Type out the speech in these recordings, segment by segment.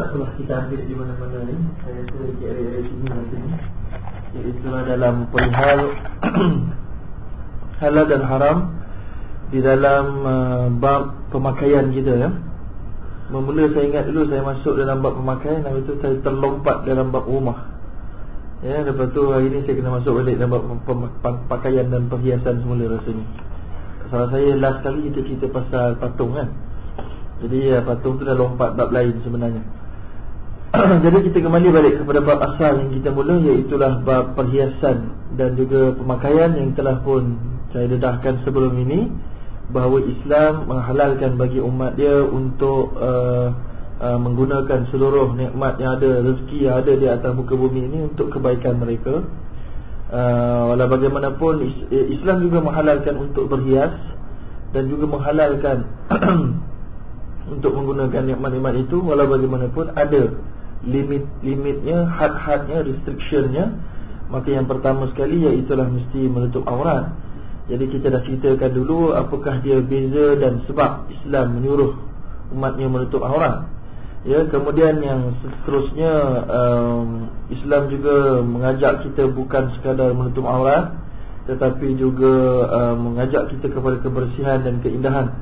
Tak pernah kita ambil di mana-mana ni Saya rasa di area-area sini nanti Iaitulah dalam perihal Halal dan haram Di dalam uh, bab pemakaian kita ya Memula saya ingat dulu saya masuk dalam bab pemakaian Lepas itu saya terlompat dalam bab rumah Ya, lepas tu hari ni saya kena masuk balik dalam bab pakaian dan perhiasan semula rasanya. Salah saya last kali kita cerita pasal patung kan. Jadi ya, patung tu dah lompat bab lain sebenarnya. Jadi kita kembali balik kepada bab asal yang kita mula Iaitulah bab perhiasan dan juga pemakaian yang telah pun saya dedahkan sebelum ini Bahawa Islam menghalalkan bagi umat dia untuk uh, uh, menggunakan seluruh nikmat yang ada Rezeki yang ada di atas muka bumi ini untuk kebaikan mereka. Uh, Walau bagaimanapun Islam juga menghalalkan untuk berhias Dan juga menghalalkan untuk menggunakan nikmat-nikmat itu Walau bagaimanapun ada limit-limitnya, had-hadnya, restrictionnya Maka yang pertama sekali iaitulah mesti menutup aurat. Jadi kita dah ceritakan dulu apakah dia beza dan sebab Islam menyuruh umatnya menutup aurat. Ya, kemudian yang seterusnya um, Islam juga mengajak kita bukan sekadar menutup aurat Tetapi juga um, mengajak kita kepada kebersihan dan keindahan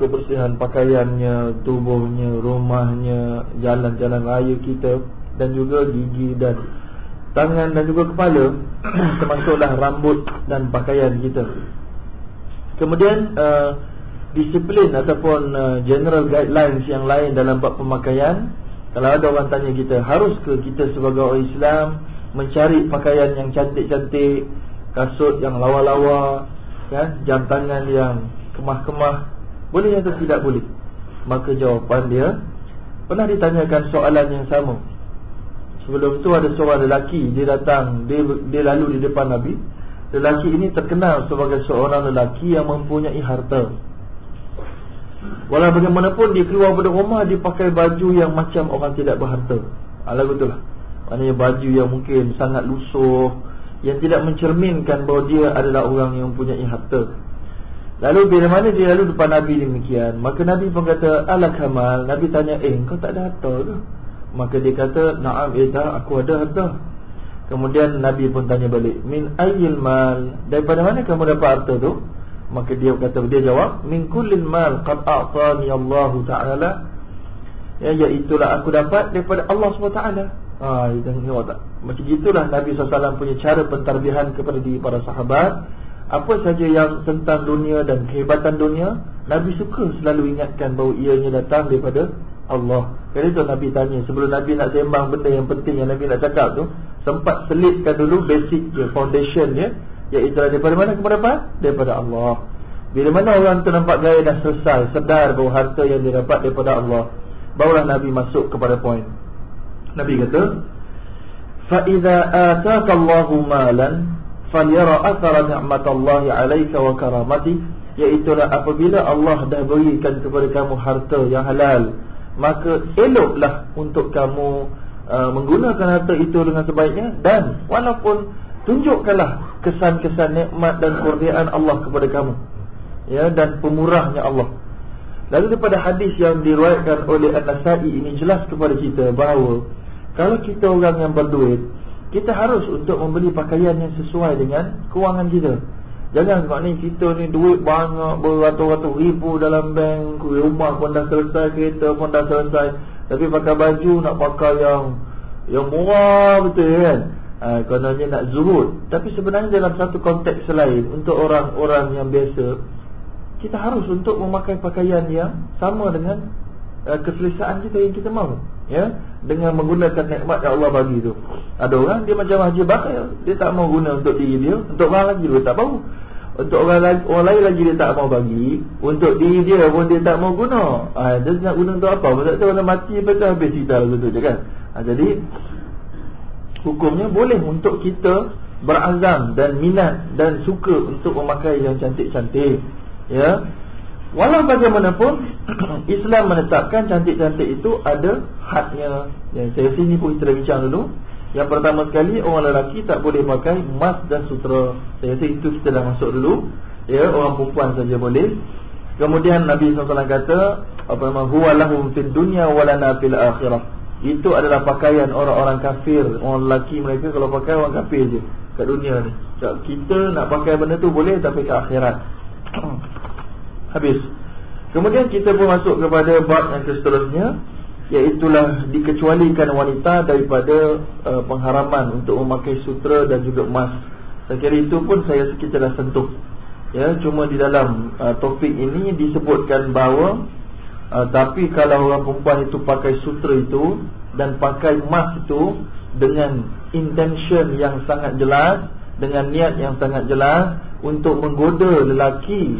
kebersihan pakaiannya, tubuhnya, rumahnya, jalan-jalan raya kita dan juga gigi dan tangan dan juga kepala termasuklah rambut dan pakaian kita. Kemudian uh, disiplin ataupun uh, general guidelines yang lain dalam bab pemakaian kalau ada orang tanya kita harus ke kita sebagai orang Islam mencari pakaian yang cantik-cantik, kasut yang lawa-lawa, kan, jam tangan yang kemah-kemah boleh atau tidak boleh? Maka jawapan dia Pernah ditanyakan soalan yang sama. Sebelum tu ada seorang lelaki Dia datang Dia, dia lalu di depan Nabi. Lelaki ini terkenal sebagai seorang lelaki Yang mempunyai harta. Walau bagaimanapun Dia keluar pada rumah Dia pakai baju yang macam orang tidak berharta. Alah betul lah. Maksudnya baju yang mungkin sangat lusuh Yang tidak mencerminkan bahawa dia adalah orang yang mempunyai harta Lalu bila mana dia lalu depan Nabi demikian Maka Nabi pun kata Ala kamal. Nabi tanya eh kau tak ada harta ke? Maka dia kata Naam eh tak aku ada harta. Kemudian Nabi pun tanya balik Min ayil mal? Daripada mana kamu dapat harta tu? Maka dia kata dia jawab Min kullin mal Qad a'tani Allah Ta'ala. Ya iaitulah aku dapat daripada Allah SWT Haa tengok tak? Macam itulah Nabi SAW punya cara pentarbihan kepada diri para sahabat apa saja yang tentang dunia dan kehebatan dunia Nabi suka selalu ingatkan bahawa ianya datang daripada Allah Kali itu Nabi tanya Sebelum Nabi nak sembang benda yang penting yang Nabi nak cakap tu Sempat selitkan dulu basic dia, foundation dia Iaitu daripada mana kamu dapat? Daripada Allah Bila mana orang tu nampak gaya dah selesai Sedar bahawa harta yang dia dapat daripada Allah Barulah Nabi masuk kepada poin Nabi kata فَإِذَا آتَاكَ اللَّهُ مَالًا falyara athara ni'matallahi 'alaika wa karamati iaitu apabila Allah dah berikan kepada kamu harta yang halal maka eloklah untuk kamu uh, menggunakan harta itu dengan sebaiknya dan walaupun tunjukkanlah kesan-kesan nikmat dan kurniaan Allah kepada kamu ya dan pemurahnya Allah. Lalu daripada hadis yang diriwayatkan oleh An-Nasa'i ini jelas kepada kita bahawa kalau kita orang yang berduit kita harus untuk membeli pakaian yang sesuai dengan kewangan kita. Jangan kau ni kita ni duit banyak beratus-ratus ribu dalam bank, rumah pun dah selesai, kereta pun dah selesai, tapi pakai baju nak pakai yang yang murah betul kan? Ha, kononnya nak zuhud. Tapi sebenarnya dalam satu konteks lain untuk orang-orang yang biasa, kita harus untuk memakai pakaian yang sama dengan uh, keselesaan kita yang kita mahu ya dengan menggunakan nikmat yang Allah bagi tu. Ada orang dia macam haji bakal dia tak mau guna untuk diri dia untuk orang lagi dia tak mau. Untuk orang lain orang lain lagi dia tak mau bagi untuk diri dia pun dia tak mau guna. Ha, dia nak guna untuk apa? Maksud tu orang mati betul habis cerita lagu tu je kan? Ha, jadi hukumnya boleh untuk kita berazam dan minat dan suka untuk memakai yang cantik-cantik ya Walau bagaimanapun Islam menetapkan cantik-cantik itu ada hadnya. Yang saya sini pun kita bincang dulu. Yang pertama sekali orang lelaki tak boleh pakai emas dan sutra. Saya rasa itu kita dah masuk dulu. Ya orang perempuan saja boleh. Kemudian Nabi SAW kata apa nama huwa lahum fid dunya walana fil akhirah. Itu adalah pakaian orang-orang kafir. Orang lelaki mereka kalau pakai orang kafir je Kat dunia ni. Kita nak pakai benda tu boleh tapi ke akhirat Habis. Kemudian kita pun masuk kepada bab yang seterusnya Iaitulah dikecualikan wanita daripada uh, pengharaman untuk memakai sutra dan juga emas. Saya kira itu pun saya sikit telah sentuh. Ya, Cuma di dalam uh, topik ini disebutkan bahawa uh, Tapi kalau orang perempuan itu pakai sutra itu Dan pakai emas itu Dengan intention yang sangat jelas Dengan niat yang sangat jelas Untuk menggoda lelaki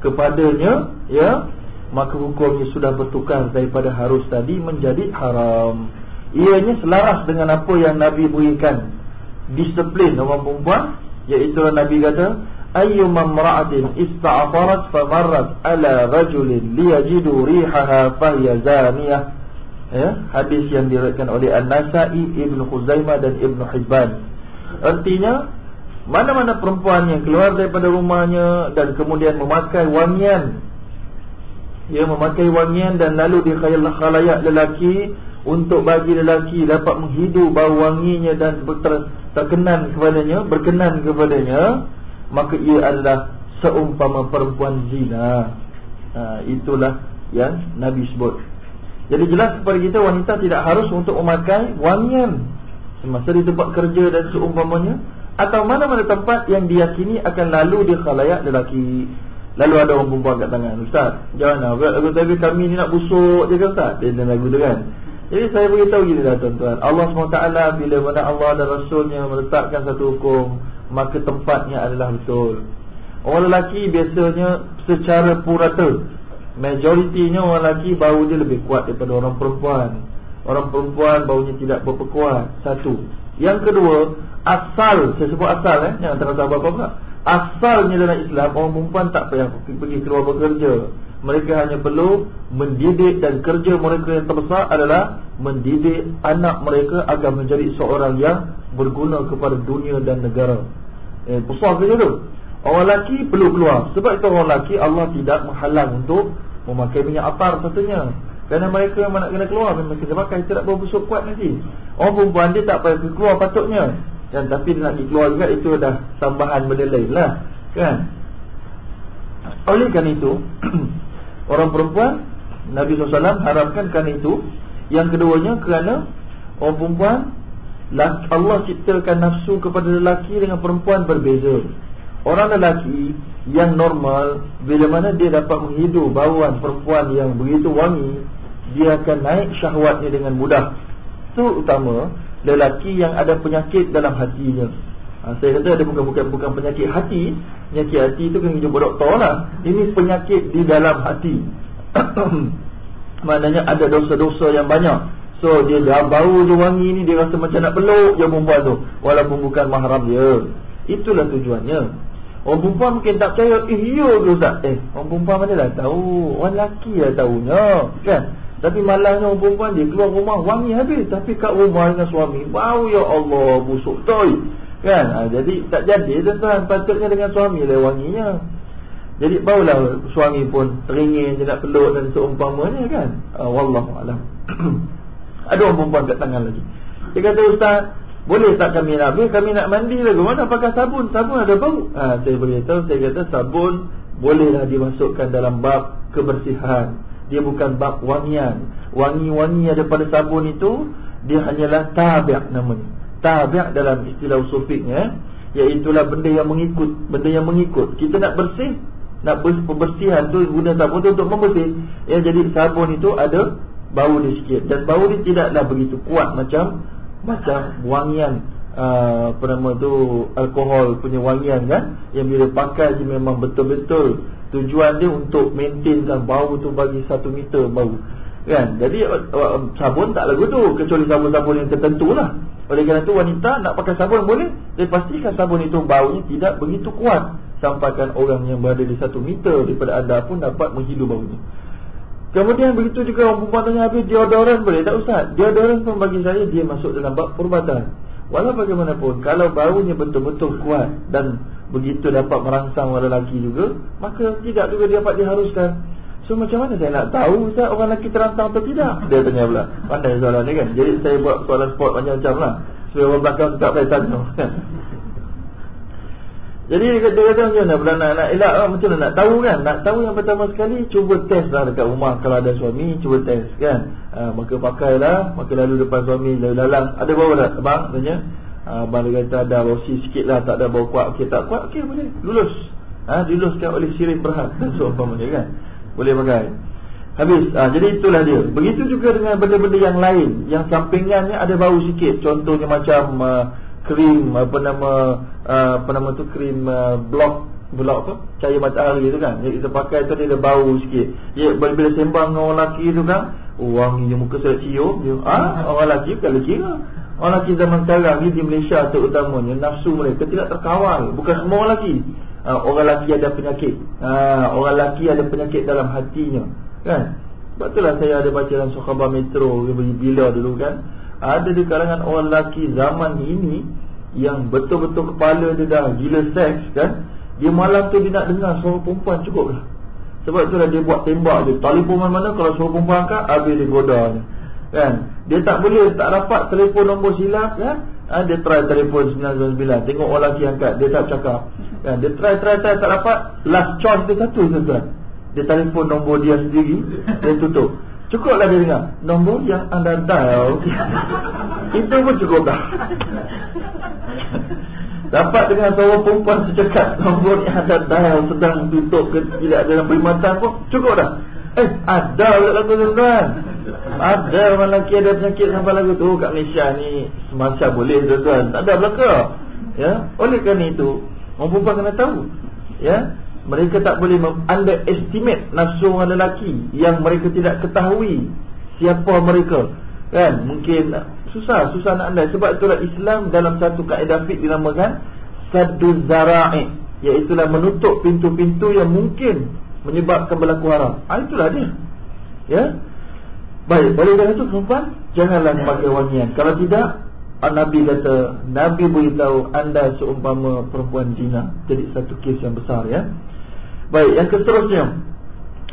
kepadanya ya maka hukumnya sudah bertukar daripada harus tadi menjadi haram. Ianya selaras dengan apa yang nabi berikan. Disiplin orang perempuan iaitu nabi kata ayyuma imra'atin ista'farat famarrat ala rajulin liyajidu rihaha fahiya zaniyah ya hadis yang diriwayatkan oleh An-Nasa'i Ibnu Khuzaimah dan Ibnu Hibban. Artinya mana-mana perempuan yang keluar daripada rumahnya dan kemudian memakai wangian. Dia memakai wangian dan lalu di khalayak lelaki Untuk bagi lelaki dapat menghidu bau wanginya dan ter terkenan kepadanya Berkenan kepadanya Maka ia adalah seumpama perempuan zina. Ha, Itulah yang Nabi sebut. Jadi jelas kepada kita wanita tidak harus untuk memakai wangian. Semasa di tempat kerja dan seumpamanya atau mana-mana tempat yang diyakini akan lalu di khalayak lelaki. Lalu ada orang perempuan kat tangan. Ustaz, jangan lah. Lagu-lagu kami ni nak busuk je kan Ustaz? Dia lagu tu kan? Jadi saya beritahu gini lah tuan-tuan. Allah SWT bila mana Allah dan Rasulnya Meletakkan satu hukum Maka tempatnya adalah betul. Orang lelaki biasanya secara purata Majoritinya orang lelaki bau dia lebih kuat daripada orang perempuan. Orang perempuan baunya tidak berapa kuat Satu. Yang kedua asal saya sebut asal eh. Jangan terasa apa-apa asalnya dalam Islam orang perempuan tak payah pergi keluar bekerja. Mereka hanya perlu mendidik dan kerja mereka yang terbesar adalah mendidik anak mereka agar menjadi seorang yang berguna kepada dunia dan negara. Eh besar kerja tu. Orang lelaki perlu keluar. Sebab itu orang lelaki Allah tidak menghalang untuk memakai minyak atar satunya. Kerana mereka yang nak kena keluar memang kita pakai tidak berbusuk kuat nanti orang perempuan dia tak payah keluar patutnya dan tapi nak dikeluar juga itu dah tambahan benda lain lah Kan? Oleh kan itu Orang perempuan Nabi SAW harapkan kan itu. Yang keduanya kerana Orang perempuan Allah ciptakan nafsu kepada lelaki dengan perempuan berbeza. Orang lelaki yang normal Bila mana dia dapat menghidup bauan perempuan yang begitu wangi Dia akan naik syahwatnya dengan mudah. Itu utama lelaki yang ada penyakit dalam hatinya. Ha, saya kata ada bukan bukan bukan penyakit hati, penyakit hati itu kena jumpa doktor lah. Ini penyakit di dalam hati. Maknanya ada dosa-dosa yang banyak. So dia dah bau je wangi ni dia rasa macam nak peluk je perempuan tu walaupun bukan mahram dia. Itulah tujuannya. Orang perempuan mungkin tak percaya, eh ya ke Ustaz? Eh, orang perempuan mana dah tahu? Orang lelaki dah tahunya, kan? Tapi malangnya perempuan dia keluar rumah wangi habis. Tapi kat rumah dengan suami Bau ya Allah busuk toy. Kan? Ha, Jadi tak jadi tuan-tuan Patutnya dengan suami lah wanginya. Jadi baulah suami pun Teringin je nak peluk dan seumpamanya kan? Ha, Wallahualam Ada orang perempuan kat tangan lagi. Dia kata Ustaz boleh tak kami nak Kami nak mandi lagi. Mana pakai sabun? Sabun ada bau. Ha, Saya beritahu Saya kata sabun Bolehlah dimasukkan dalam bab kebersihan dia bukan bab wangian. Wangi-wangi ada pada sabun itu Dia hanyalah tabi' namanya. Tabi' dalam istilah usulfiknya Iaitulah benda yang mengikut Benda yang mengikut. Kita nak bersih Nak pembersihan tu guna sabun tu untuk membersih. Ya, Jadi sabun itu ada Bau dia sikit. Dan bau dia tidaklah begitu kuat macam Macam wangian uh, Apa nama tu Alkohol punya wangian kan? Yang bila pakai je memang betul-betul Tujuan dia untuk maintainkan bau tu bagi satu meter bau Kan? Jadi uh, sabun tak lagu tu Kecuali sabun-sabun yang tertentu lah. Oleh kerana tu wanita nak pakai sabun boleh Tapi pastikan sabun itu baunya tidak begitu kuat Sampaikan orang yang berada di satu meter Daripada anda pun dapat menghidu baunya. Kemudian begitu juga orang perempuan tanya habis deodoran boleh tak Ustaz? Deodoran pun bagi saya dia masuk dalam bab perubatan. Walau bagaimanapun Kalau baunya betul-betul kuat Dan begitu dapat merangsang orang lelaki juga Maka tidak juga dapat diharuskan. So macam mana saya nak tahu Ustaz orang lelaki terangsang atau tidak? Dia tanya pula. Pandai soalan ni kan? Jadi saya buat soalan sport macam-macam lah. Supaya orang belakang tak payah tanya. Jadi dia kata, dia kata macam mana Pula nak, nak elak? Lah macam mana Nak tahu kan? Nak tahu yang pertama sekali Cuba test lah dekat rumah. Kalau ada suami Cuba test kan? Ha, Maka pakailah Maka lalu depan suami Lalu lalang. Ada bau tak abang? Tanya Abang dia kata ada rosi sikit lah Tak ada bau kuat. Okey tak kuat Okey boleh. Lulus. Ha, Diluluskan oleh sirih berhad Dan seumpamanya kan? Boleh pakai. Habis, ha, jadi itulah dia. Begitu juga dengan benda-benda yang lain Yang sampingannya ada bau sikit. Contohnya macam uh, krim Apa nama uh, Apa nama tu krim uh, blok Blok apa? Cahaya matahari tu kan? Yang kita pakai tu dia ada bau sikit. Ya, Bila sembang dengan orang lelaki tu kan? Wanginya muka saya cium dia, ah, Orang lelaki lelaki lah Orang lelaki zaman sekarang ni di Malaysia terutamanya Nafsu mereka tidak terkawal Bukan semua orang lelaki uh, orang lelaki ada penyakit. Uh, orang lelaki ada penyakit dalam hatinya. Kan? Sebab itulah saya ada baca dalam Sokhabar Metro bila dulu kan. Ada di kalangan orang lelaki zaman ini yang betul-betul kepala dia dah gila seks kan. Dia malam tu dia nak dengar suara perempuan cukup lah. Sebab itulah dia buat tembak dia. Telefon mana-mana kalau suara perempuan angkat, habis dia goda dia. Kan? Dia tak boleh, tak dapat telefon nombor silap kan. Ha, dia try telefon 999 Tengok orang lelaki angkat Dia tak cakap ha, Dia try try try tak dapat. Last choice dia satu tuan Dia telefon nombor dia sendiri Dia tutup. Cukuplah dia dengar Nombor yang anda dial. Itu pun cukup dah. Dapat dengan suara perempuan secekap Nombor yang anda dial Sedang tutup ke Tidak dalam perkhidmatan pun Cukup dah Eh ada lagu tuan ada orang lelaki ada penyakit sampai lagu tu kat Malaysia ni semasa boleh tuan-tuan. Tak ada belaka. Ya, oleh kerana itu, orang perempuan kena tahu. Ya, mereka tak boleh underestimate nafsu orang lelaki yang mereka tidak ketahui siapa mereka. Kan? Mungkin susah, susah nak andai sebab itulah Islam dalam satu kaedah fiqh dinamakan sadduz zara'i, iaitu menutup pintu-pintu yang mungkin menyebabkan berlaku haram. Ah itulah dia. Ya, Baik, boleh dah itu perempuan Janganlah memakai wangian. Kalau tidak Nabi kata Nabi beritahu anda seumpama perempuan zina. Jadi satu kes yang besar ya? Baik, yang seterusnya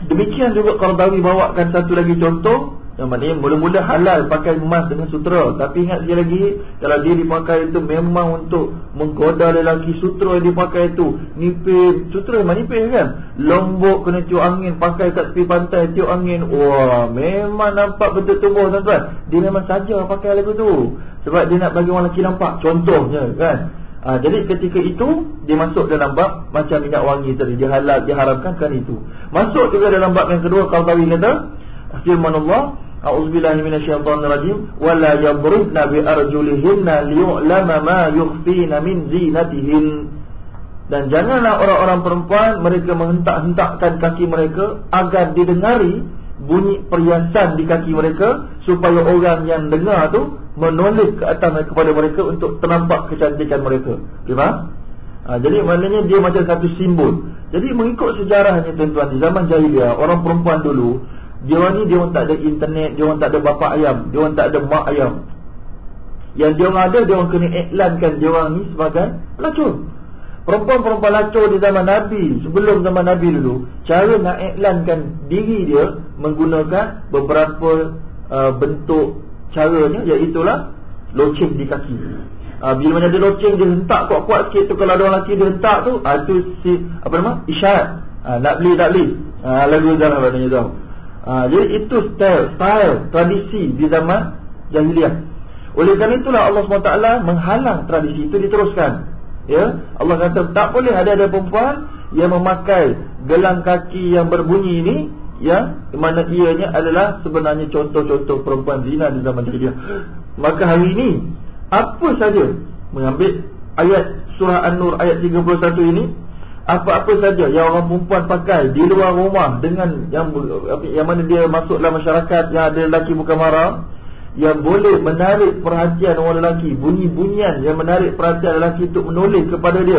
Demikian juga Qardawi bawakan satu lagi contoh yang maknanya mula-mula halal pakai emas dengan sutera Tapi ingat sekali lagi Kalau dia dipakai itu memang untuk Menggoda lelaki sutera yang dipakai itu. Nipis. Sutera memang nipis kan? Lombok kena tiup angin Pakai kat tepi pantai tiup angin. Wah memang nampak bentuk tubuh tuan-tuan. Dia memang saja pakai lagu tu. Sebab dia nak bagi orang lelaki nampak. Contohnya kan? Ha, Jadi ketika itu Dia masuk dalam bab Macam minyak wangi tadi. Dia halal Diharamkan kan itu. Masuk juga dalam bab yang kedua Kalau tahu kata Firman Allah A'udzubillahi minasyaitonirrajim wala yadribna bi arjulihinna liyu'lama ma yukhfina min zinatihin dan janganlah orang-orang perempuan mereka menghentak-hentakkan kaki mereka agar didengari bunyi perhiasan di kaki mereka supaya orang yang dengar tu menoleh ke atas kepada mereka untuk ternampak kecantikan mereka. Faham? Ha, jadi maknanya dia macam satu simbol. Jadi mengikut sejarahnya tuan-tuan di zaman jahiliah orang perempuan dulu dia orang ni dia orang tak ada internet, dia orang tak ada bapa ayam, dia orang tak ada mak ayam. Yang dia orang ada, dia orang kena iklankan dia orang ni sebagai pelacur. Perempuan-perempuan pelacur di zaman Nabi, sebelum zaman Nabi dulu, cara nak iklankan diri dia menggunakan beberapa uh, bentuk caranya, iaitu lah loceng di kaki. Uh, bila mana dia loceng, dia hentak kuat-kuat sikit tu, kalau ada orang lelaki dia hentak tu, uh, tu si, apa nama, isyarat. Uh, nak beli, tak beli. Uh, lagu dalam badannya tahu ha, Jadi itu style, style, tradisi di zaman jahiliah Oleh kerana itulah Allah SWT menghalang tradisi itu diteruskan Ya, Allah kata tak boleh ada-ada perempuan yang memakai gelang kaki yang berbunyi ini ya, mana ianya adalah sebenarnya contoh-contoh perempuan zina di zaman jahiliah. Maka hari ini apa saja mengambil ayat surah An-Nur ayat 31 ini apa-apa saja yang orang perempuan pakai di luar rumah dengan yang yang mana dia masuk dalam masyarakat yang ada lelaki bukan marah yang boleh menarik perhatian orang lelaki bunyi-bunyian yang menarik perhatian lelaki untuk menoleh kepada dia